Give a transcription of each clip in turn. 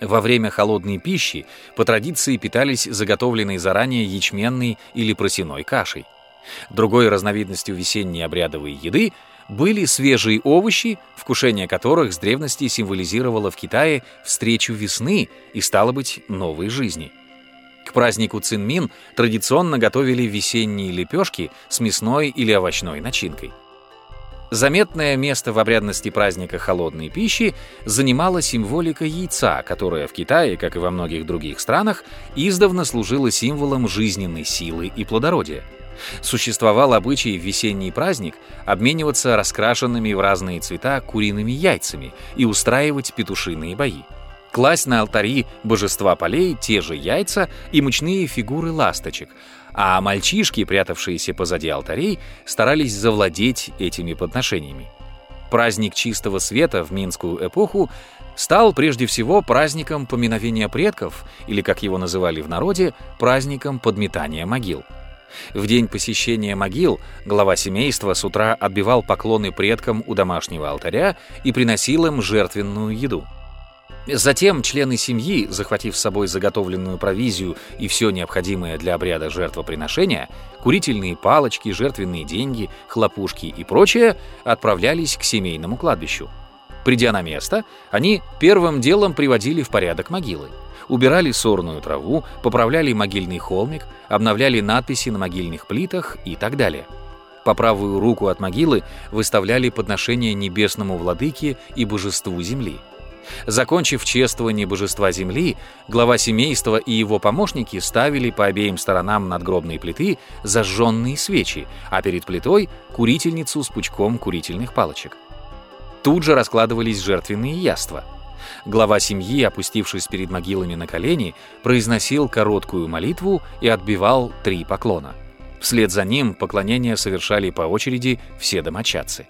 Во время холодной пищи по традиции питались заготовленной заранее ячменной или просеной кашей. Другой разновидностью весенней обрядовой еды были свежие овощи, вкушение которых с древности символизировало в Китае встречу весны и, стало быть, новой жизни. К празднику Цинмин традиционно готовили весенние лепешки с мясной или овощной начинкой. Заметное место в обрядности праздника холодной пищи занимала символика яйца, которая в Китае, как и во многих других странах, издавна служила символом жизненной силы и плодородия. Существовал обычай в весенний праздник обмениваться раскрашенными в разные цвета куриными яйцами и устраивать петушиные бои. Класть на алтари божества полей те же яйца и мучные фигуры ласточек, а мальчишки, прятавшиеся позади алтарей, старались завладеть этими подношениями. Праздник чистого света в Минскую эпоху стал прежде всего праздником поминовения предков, или, как его называли в народе, праздником подметания могил. В день посещения могил глава семейства с утра отбивал поклоны предкам у домашнего алтаря и приносил им жертвенную еду. Затем члены семьи, захватив с собой заготовленную провизию и все необходимое для обряда жертвоприношения, курительные палочки, жертвенные деньги, хлопушки и прочее, отправлялись к семейному кладбищу. Придя на место, они первым делом приводили в порядок могилы убирали сорную траву, поправляли могильный холмик, обновляли надписи на могильных плитах и так далее. По правую руку от могилы выставляли подношения небесному владыке и божеству земли. Закончив чествование божества земли, глава семейства и его помощники ставили по обеим сторонам надгробной плиты зажженные свечи, а перед плитой — курительницу с пучком курительных палочек. Тут же раскладывались жертвенные яства — Глава семьи, опустившись перед могилами на колени, произносил короткую молитву и отбивал три поклона. Вслед за ним поклонения совершали по очереди все домочадцы.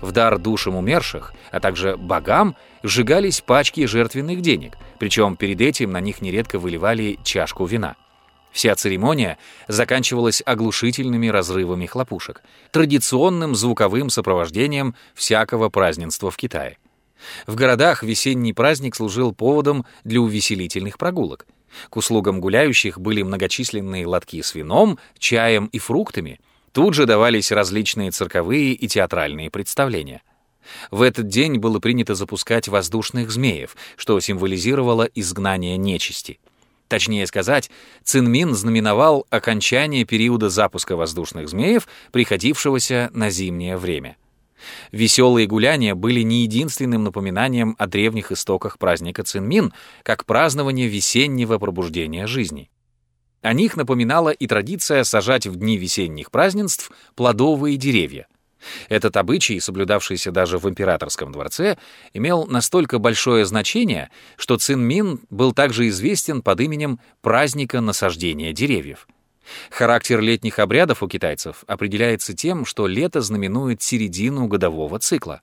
В дар душам умерших, а также богам, сжигались пачки жертвенных денег, причем перед этим на них нередко выливали чашку вина. Вся церемония заканчивалась оглушительными разрывами хлопушек, традиционным звуковым сопровождением всякого празднества в Китае. В городах весенний праздник служил поводом для увеселительных прогулок. К услугам гуляющих были многочисленные лотки с вином, чаем и фруктами. Тут же давались различные цирковые и театральные представления. В этот день было принято запускать воздушных змеев, что символизировало изгнание нечисти. Точнее сказать, Цинмин знаменовал окончание периода запуска воздушных змеев, приходившегося на зимнее время. Веселые гуляния были не единственным напоминанием о древних истоках праздника Цинмин, как празднование весеннего пробуждения жизни. О них напоминала и традиция сажать в дни весенних празднеств плодовые деревья. Этот обычай, соблюдавшийся даже в императорском дворце, имел настолько большое значение, что Цинмин был также известен под именем праздника насаждения деревьев. Характер летних обрядов у китайцев определяется тем, что лето знаменует середину годового цикла.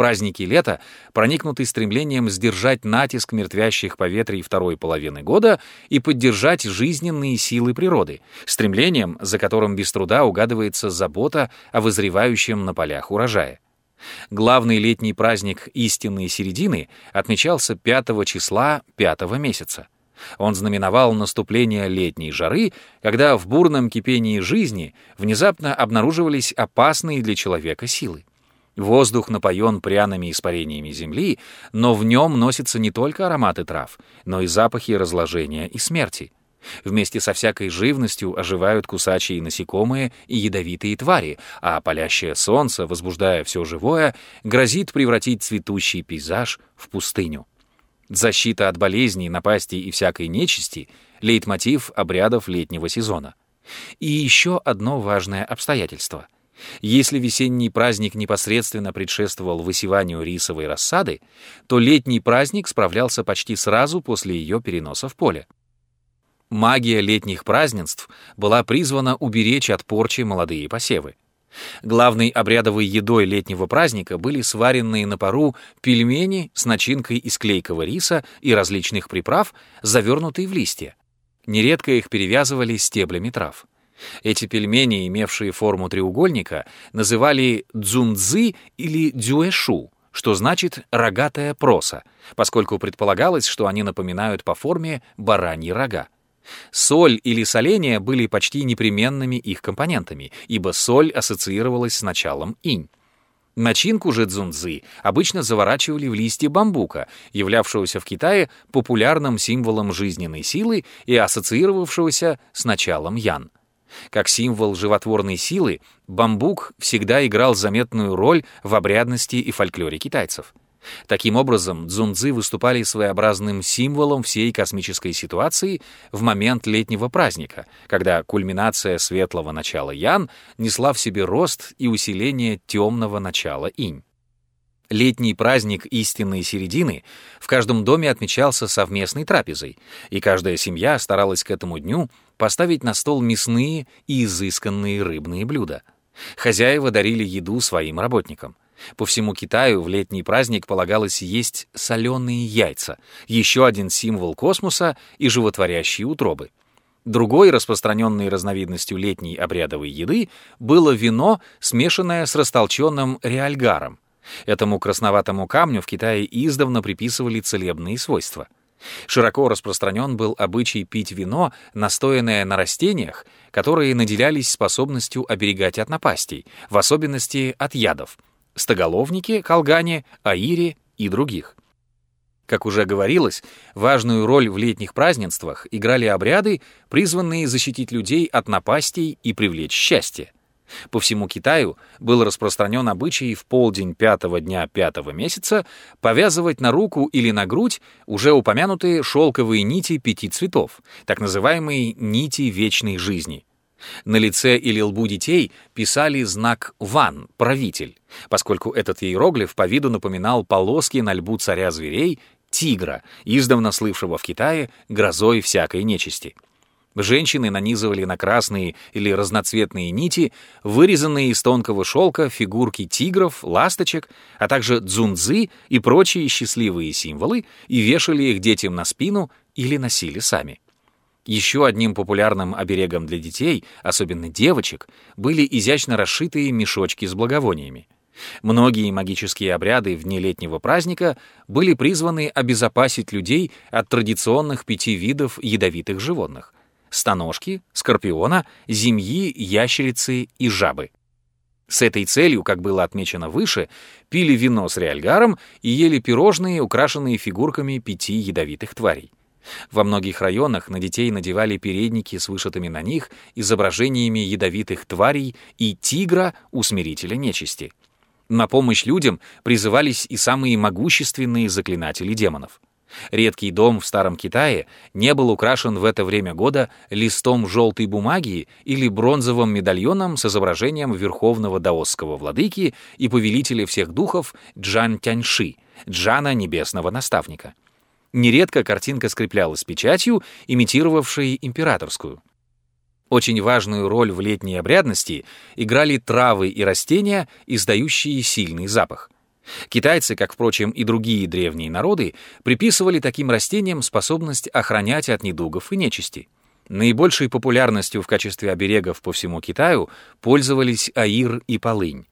Праздники лета проникнуты стремлением сдержать натиск мертвящих поветрий второй половины года и поддержать жизненные силы природы, стремлением, за которым без труда угадывается забота о вызревающем на полях урожае. Главный летний праздник истинной середины отмечался 5 числа 5 месяца. Он знаменовал наступление летней жары, когда в бурном кипении жизни внезапно обнаруживались опасные для человека силы. Воздух напоен пряными испарениями земли, но в нем носятся не только ароматы трав, но и запахи разложения и смерти. Вместе со всякой живностью оживают кусачие насекомые и ядовитые твари, а палящее солнце, возбуждая все живое, грозит превратить цветущий пейзаж в пустыню. Защита от болезней, напастей и всякой нечисти — лейтмотив обрядов летнего сезона. И еще одно важное обстоятельство. Если весенний праздник непосредственно предшествовал высеванию рисовой рассады, то летний праздник справлялся почти сразу после ее переноса в поле. Магия летних празднеств была призвана уберечь от порчи молодые посевы. Главной обрядовой едой летнего праздника были сваренные на пару пельмени с начинкой из клейкого риса и различных приправ, завернутые в листья. Нередко их перевязывали стеблями трав. Эти пельмени, имевшие форму треугольника, называли дзунцзы или дзюэшу, что значит «рогатая проса», поскольку предполагалось, что они напоминают по форме бараньи рога. Соль или соление были почти непременными их компонентами, ибо соль ассоциировалась с началом инь. Начинку же дзунзы обычно заворачивали в листья бамбука, являвшегося в Китае популярным символом жизненной силы и ассоциировавшегося с началом ян. Как символ животворной силы, бамбук всегда играл заметную роль в обрядности и фольклоре китайцев. Таким образом, дзунзы выступали своеобразным символом всей космической ситуации в момент летнего праздника, когда кульминация светлого начала Ян несла в себе рост и усиление темного начала Инь. Летний праздник истинной середины в каждом доме отмечался совместной трапезой, и каждая семья старалась к этому дню поставить на стол мясные и изысканные рыбные блюда. Хозяева дарили еду своим работникам. По всему Китаю в летний праздник полагалось есть соленые яйца, еще один символ космоса и животворящие утробы. Другой распространенной разновидностью летней обрядовой еды было вино, смешанное с растолченным реальгаром. Этому красноватому камню в Китае издавна приписывали целебные свойства. Широко распространен был обычай пить вино, настоянное на растениях, которые наделялись способностью оберегать от напастей, в особенности от ядов — стоголовники, колгане, аири и других. Как уже говорилось, важную роль в летних празднествах играли обряды, призванные защитить людей от напастей и привлечь счастье. По всему Китаю был распространен обычай в полдень пятого дня пятого месяца повязывать на руку или на грудь уже упомянутые шелковые нити пяти цветов, так называемые нити вечной жизни — на лице или лбу детей писали знак «Ван» — «правитель», поскольку этот иероглиф по виду напоминал полоски на лбу царя зверей, тигра, издавна слывшего в Китае грозой всякой нечисти. Женщины нанизывали на красные или разноцветные нити вырезанные из тонкого шелка фигурки тигров, ласточек, а также дзунзы и прочие счастливые символы и вешали их детям на спину или носили сами. Еще одним популярным оберегом для детей, особенно девочек, были изящно расшитые мешочки с благовониями. Многие магические обряды в дни летнего праздника были призваны обезопасить людей от традиционных пяти видов ядовитых животных — станожки, скорпиона, змеи, ящерицы и жабы. С этой целью, как было отмечено выше, пили вино с реальгаром и ели пирожные, украшенные фигурками пяти ядовитых тварей. Во многих районах на детей надевали передники с вышитыми на них изображениями ядовитых тварей и тигра, усмирителя нечисти. На помощь людям призывались и самые могущественные заклинатели демонов. Редкий дом в Старом Китае не был украшен в это время года листом желтой бумаги или бронзовым медальоном с изображением верховного даосского владыки и повелителя всех духов Джан Тяньши, Джана Небесного Наставника. Нередко картинка скреплялась печатью, имитировавшей императорскую. Очень важную роль в летней обрядности играли травы и растения, издающие сильный запах. Китайцы, как, впрочем, и другие древние народы, приписывали таким растениям способность охранять от недугов и нечисти. Наибольшей популярностью в качестве оберегов по всему Китаю пользовались аир и полынь.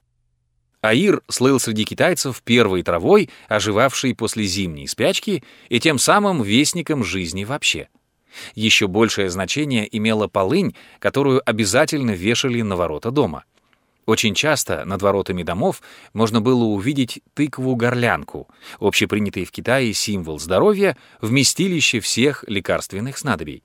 Аир слыл среди китайцев первой травой, оживавшей после зимней спячки, и тем самым вестником жизни вообще. Еще большее значение имела полынь, которую обязательно вешали на ворота дома. Очень часто над воротами домов можно было увидеть тыкву-горлянку, общепринятый в Китае символ здоровья, вместилище всех лекарственных снадобий.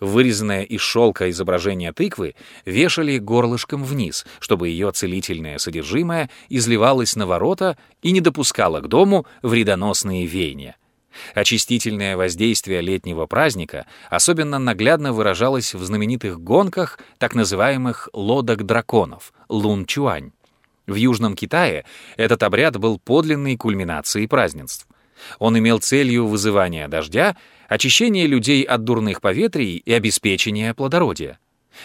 Вырезанное из шелка изображение тыквы вешали горлышком вниз, чтобы ее целительное содержимое изливалось на ворота и не допускало к дому вредоносные веяния. Очистительное воздействие летнего праздника особенно наглядно выражалось в знаменитых гонках так называемых лодок драконов — лун-чуань. В Южном Китае этот обряд был подлинной кульминацией празднеств. Он имел целью вызывания дождя, очищения людей от дурных поветрий и обеспечения плодородия.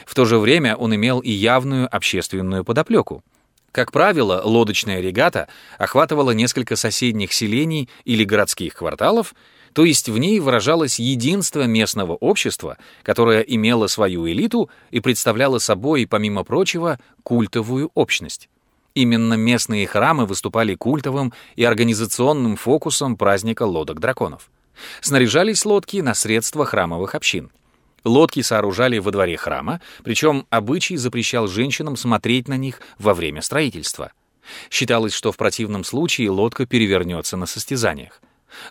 В то же время он имел и явную общественную подоплеку. Как правило, лодочная регата охватывала несколько соседних селений или городских кварталов, то есть в ней выражалось единство местного общества, которое имело свою элиту и представляло собой, помимо прочего, культовую общность. Именно местные храмы выступали культовым и организационным фокусом праздника лодок драконов. Снаряжались лодки на средства храмовых общин. Лодки сооружали во дворе храма, причем обычай запрещал женщинам смотреть на них во время строительства. Считалось, что в противном случае лодка перевернется на состязаниях.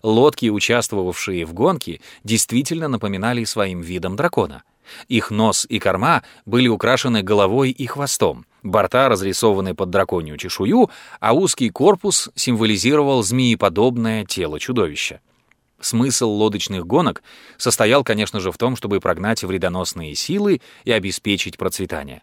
Лодки, участвовавшие в гонке, действительно напоминали своим видом дракона. Их нос и корма были украшены головой и хвостом, борта разрисованы под драконью чешую, а узкий корпус символизировал змееподобное тело чудовища. Смысл лодочных гонок состоял, конечно же, в том, чтобы прогнать вредоносные силы и обеспечить процветание.